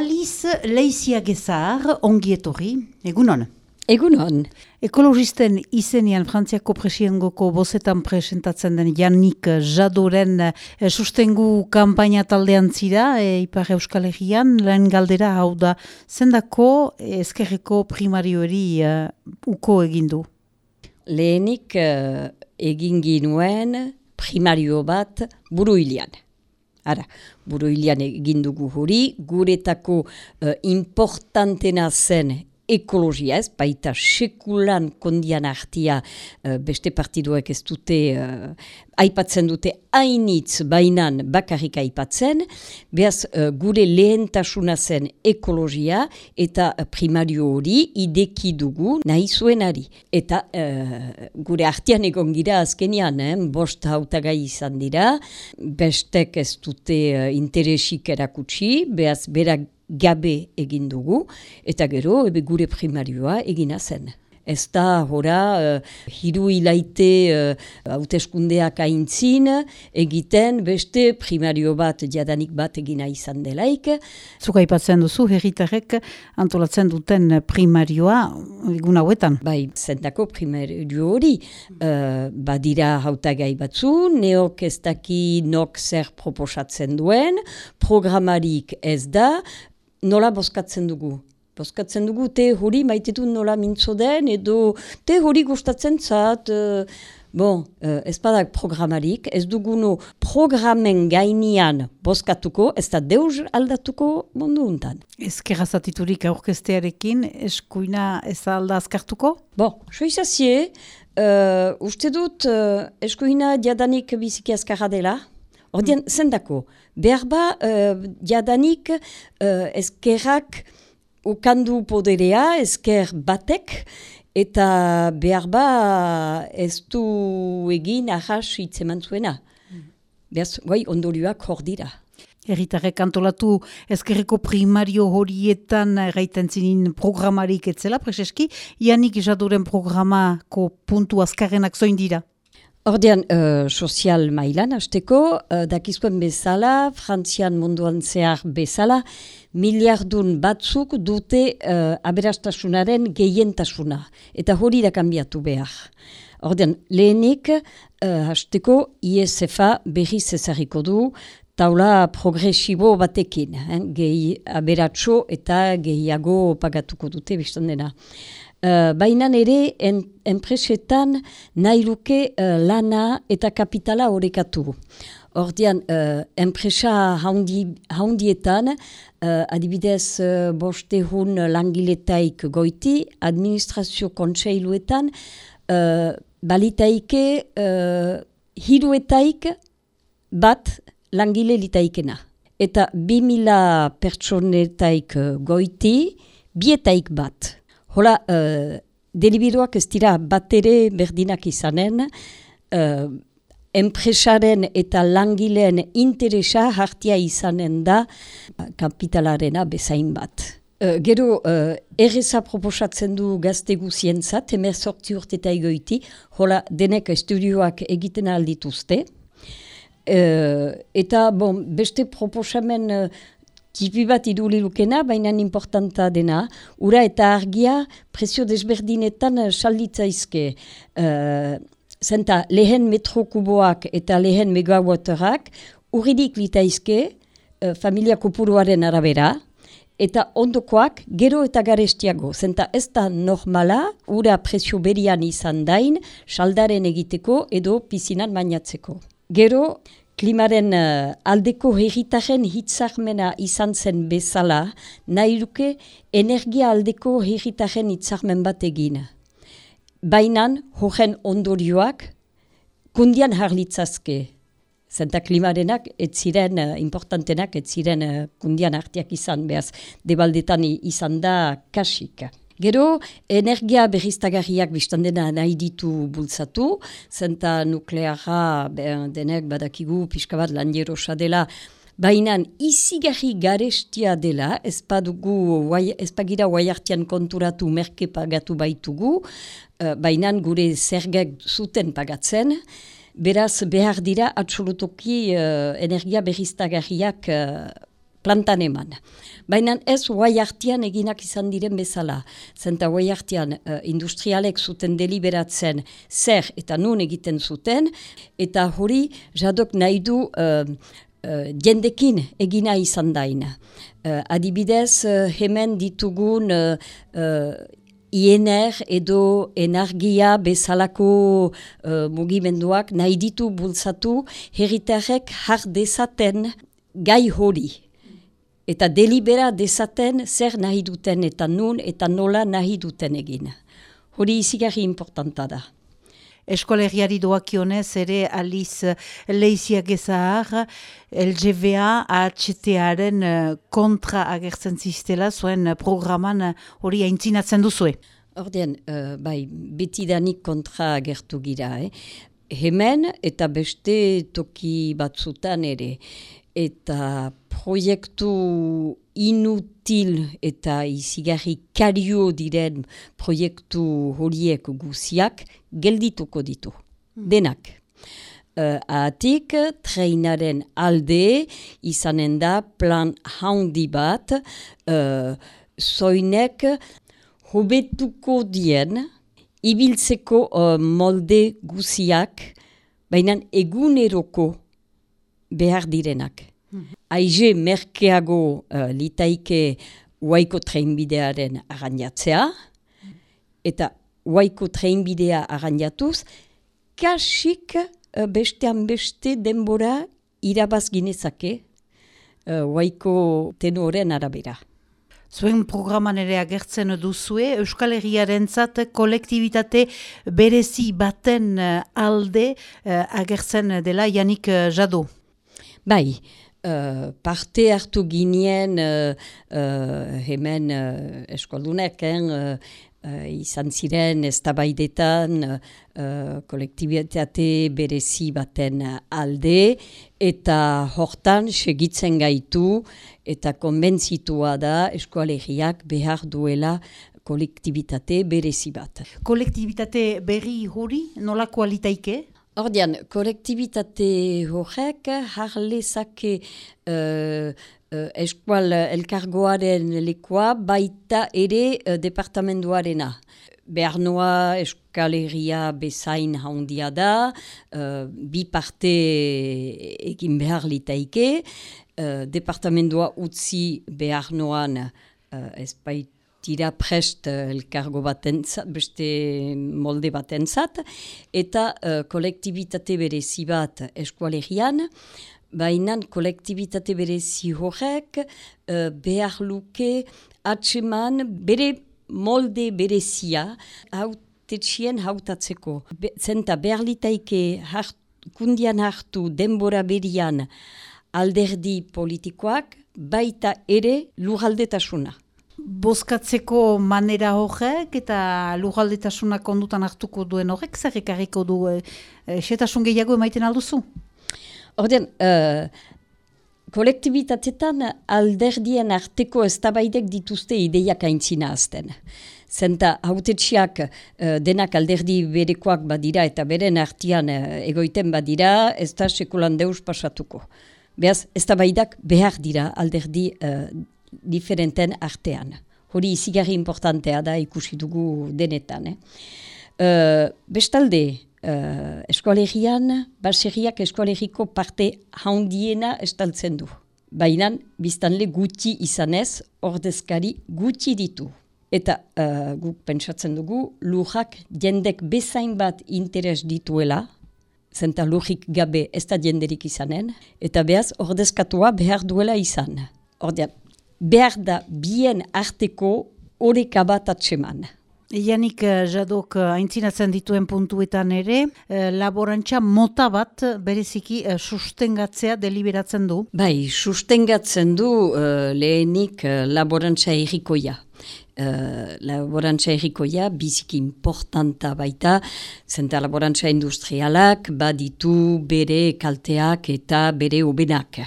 Aliz Leizia Gezar, ongi etorri, egunon. Egunon. Ekologisten izenean Frantziako presiengoko bozetan presentatzen den Janik Jadoren e, sustengu kampaina taldean zira, e, Ipar Euskal Herrian, lehen galdera hau da, zendako ezkerreko primarioeri e, uko egindu? Lehenik uh, egin ginuen primario bat buru hilian. Ara, buru hilian egin dugu hori, guretako uh, importantena zen ekologia ez, baita sekulan kondian artia uh, beste partiduek ez dute, uh, aipatzen dute hainitz bainan bakarrik aipatzen, behaz uh, gure lehentasuna zen ekologia eta primario hori ideki dugu nahi zuenari. Eta gure artian egon gira azkenian, eh, bost hautagai izan dira, bestek ez dute uh, interesik erakutsi, behaz berak gabe egin dugu, eta gero ebe gure primarioa egina zen. Ez da, hora, uh, hiru hilaite uh, hauteskundeak aintzin, egiten beste primario bat, jadanik bat egina izan delaik. Zuka ipatzen duzu, herritarek antolatzen duten primarioa egun hauetan? Bai, zentako primario hori, uh, badira hautagai batzu, neok ez daki nok zer proposatzen duen, programarik ez da, nola boskatzen dugu. Boskatzen dugu, te hori maitetu nola mintzo den, edo te hori gustatzen zat, uh, bon, uh, ez badak programarik, ez duguno programen gainian boskatuko, ez da deus aldatuko mundu untan. Ez kerazatiturik aurkestearekin, eskuina ez alda azkartuko? Bon, soizazie, uh, uste dut eskuina diadanik biziki azkarra dela, Ordean, mm. zendako, behar ba, uh, jadanik uh, ezkerrak ukandu poderea, ezker batek, eta behar ba ez du egin ahas hitzeman zuena. Mm. Behaz, guai, ondorioak hor dira. Erritarrek antolatu ezkerreko primario horietan gaiten zinin programarik etzela, preseski, Ianik jaduren programako puntu azkarrenak zoin dira? Ordean, uh, sozial mailan, hasteko, uh, dakizuen bezala, frantzian munduan zehar bezala, miliardun batzuk dute uh, aberastasunaren gehientasuna. Eta hori da kanbiatu behar. Ordean, lehenik, uh, hasteko, ISFA berriz ezarriko du, taula progresibo batekin, eh? gehi aberatxo eta gehiago pagatuko dute biztan dena. Uh, Baina ere, en, enpresetan nahi luke uh, lana eta kapitala horrekatu. Ordean, uh, enpresa haundi, haundietan, uh, adibidez uh, bostehun langiletaik goiti, administrazio kontseiluetan, uh, balitaike uh, hiruetaik bat langile litaikena. Eta bi mila pertsonetaik goiti, bietaik bat. Hola, uh, delibiroak ez dira bat ere berdinak izanen, uh, enpresaren eta langileen interesa hartia izanen da kapitalarena bezain bat. Uh, gero, uh, erreza proposatzen du gazte guzientzat, emer sortzi urte eta egoiti, hola, denek estudioak egiten aldituzte. Uh, eta, bon, beste proposamen tipi bat iduli lukena, baina importanta dena, ura eta argia presio desberdinetan uh, salditza izke. Uh, zenta lehen metrokuboak eta lehen megawaterak urridik litaizke uh, familia kopuruaren arabera, eta ondokoak gero eta garestiago. Zenta ez da normala, ura presio berian izan dain, saldaren egiteko edo pizinan bainatzeko. Gero, Klimaren uh, aldeko herritaren hitzarmena izan zen bezala, nahi duke energia aldeko herritaren hitzarmen bat egin. Bainan, horren ondorioak, kundian harlitzazke. Zenta klimarenak, ez ziren, uh, importantenak, ez ziren uh, kundian hartiak izan, behaz, debaldetan izan da kasik. Gero, energia berriztagarriak biztan dena nahi ditu bultzatu, zenta nukleara denek badakigu pixka bat landierosa dela, Baina izigarri garestia dela, ez padugu, ez pagira guaiartian konturatu merke pagatu baitugu, uh, baina gure zergek zuten pagatzen, beraz behar dira absolutoki uh, energia berriztagarriak uh, plantan eman. Baina ez guai hartian eginak izan diren bezala. Zenta guai hartian uh, industrialek zuten deliberatzen zer eta nun egiten zuten, eta hori jadok nahi du uh, uh, jendekin egina izan daina. Uh, adibidez, uh, hemen ditugun uh, uh, INR edo energia bezalako uh, mugimenduak nahi ditu bultzatu herritarrek har dezaten gai hori eta delibera dezaten zer nahi duten eta nun eta nola nahi duten egin. Hori izigarri importanta da. Eskolegiari doakionez ere aliz leiziak ezahar, LGVA AHT-aren eh, kontra agertzen ziztela, zuen programan hori aintzinatzen duzue. Ordean, uh, bai, betidanik kontra agertu gira, eh? Hemen eta beste toki batzutan ere eta proiektu inutil eta izigarri kario diren proiektu horiek guziak geldituko ditu. Hmm. Denak. Uh, atik, treinaren alde izanen da plan haundi bat uh, zoinek hobetuko dien ibiltzeko uh, molde guziak baina eguneroko behar direnak. Aize merkeago uh, litaike waiko treinbidearen arranjatzea, eta waiko treinbidea arranjatuz, kasik uh, bestean beste denbora irabaz ginezake uh, waiko tenoren arabera. Zuen programan ere agertzen duzue, Euskal Herriaren zat kolektibitate berezi baten alde agertzen dela Janik Jado. Bai, uh, parte hartu ginen uh, uh, hemen uh, eskoldunek, uh, izan ziren ez tabaidetan uh, kolektibitate berezi baten alde, eta hortan segitzen gaitu eta konbentzitua da eskoalegiak behar duela kolektibitate berezi bat. Kolektibitate berri hori nola kualitaike? Ordian, kolektibitate horrek harlezake uh, uh, eskual elkargoaren lekoa baita ere uh, departamentuarena. Behar noa eskaleria bezain handia da, uh, bi parte egin behar litaike, uh, departamentua utzi behar noan uh, espait tira prest uh, elkargo baten beste molde baten zat, eta uh, kolektibitate berezi bat eskualerian, baina kolektibitate berezi horrek uh, behar luke atseman bere molde berezia hautetxien hautatzeko. Be, zenta behar litaike hart, kundian hartu denbora berian alderdi politikoak, baita ere luraldetasuna bozkatzeko manera horrek eta lugaldetasunak ondutan hartuko duen horrek, zer ekarriko du, e, e, gehiago emaiten alduzu? Horten, uh, kolektibitatetan alderdien arteko eztabaidek dituzte ideiak aintzina azten. Zenta hautetxiak denak alderdi berekoak badira eta beren artian egoiten badira, ez da sekulan deus pasatuko. Beaz, ez behar dira alderdi diferenten artean. Hori izigarri importantea da ikusi dugu denetan. Eh? Uh, bestalde, uh, eskualerian, baserriak eskualeriko parte haundiena estaltzen du. Baina, biztanle gutxi izanez, ordezkari gutxi ditu. Eta uh, guk pentsatzen dugu, lujak jendek bezain bat interes dituela, zenta lujik gabe ez da jenderik izanen, eta behaz ordezkatua behar duela izan. Ordean, behar da bien arteko horeka bat atseman. Ianik eh, jadok eh, aintzinatzen dituen puntuetan ere, eh, laborantza mota bat bereziki sustengatzea deliberatzen du? Bai, sustengatzen du lehenik laborantza errikoia uh, laborantza errikoia biziki importanta baita, zenta laborantza industrialak baditu bere kalteak eta bere obenak.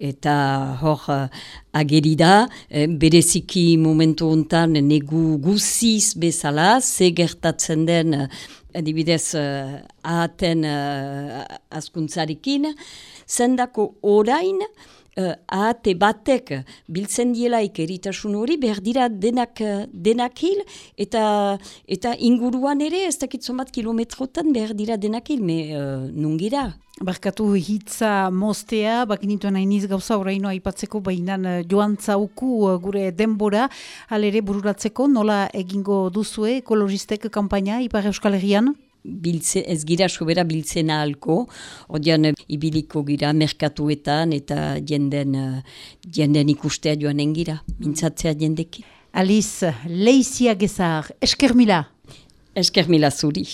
Eta hor uh, agerida, eh, bereziki momentu hontan negu guziz bezala, ze gertatzen den adibidez uh, ahaten uh, askuntzarikin, zendako orain uh, ahate batek biltzen dielaik eritasun hori, behar dira denak, denak hil, eta, eta inguruan ere, ez dakitzen bat kilometrotan behar dira denak hil, me uh, nungira. Barkatu hitza mostea, bakinituen hainiz gauza horreino aipatzeko behinan joan zauku gure denbora, alere bururatzeko nola egingo duzue ekologistek kampaina Ipar Euskal Herrian? Biltze, ez gira sobera biltzen ahalko, odian ibiliko gira merkatuetan eta jenden, jenden ikustea joan engira, mintzatzea jendeki. Aliz, leizia gezar, eskermila. Eskermila zuri.